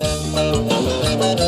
Música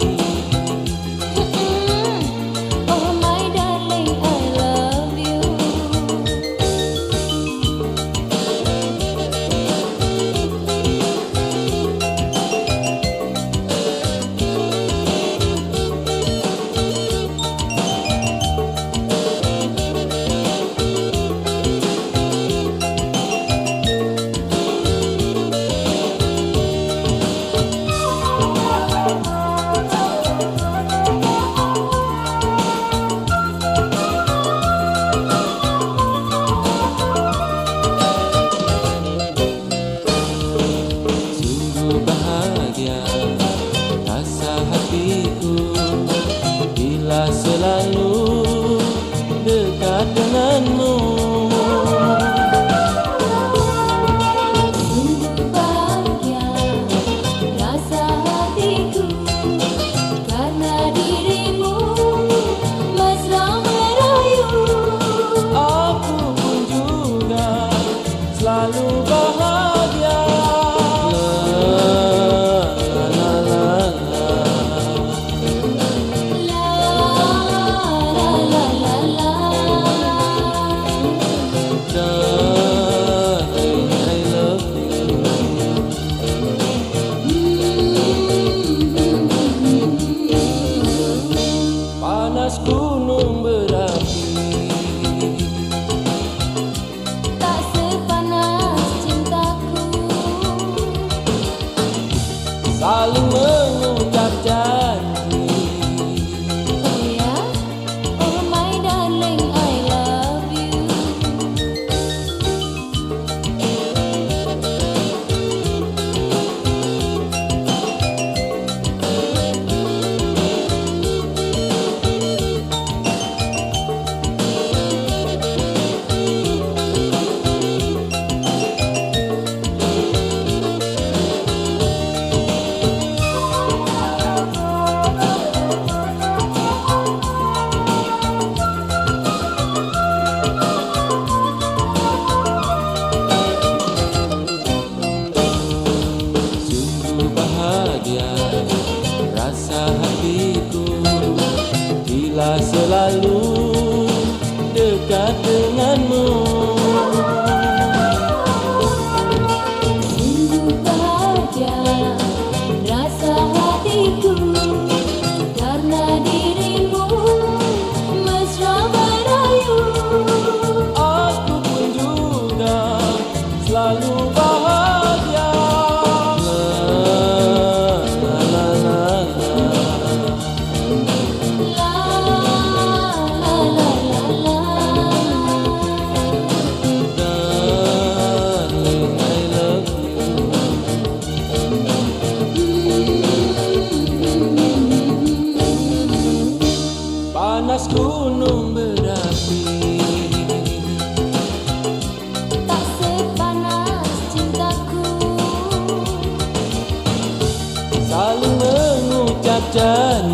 rasa hatiku. Bila selalu done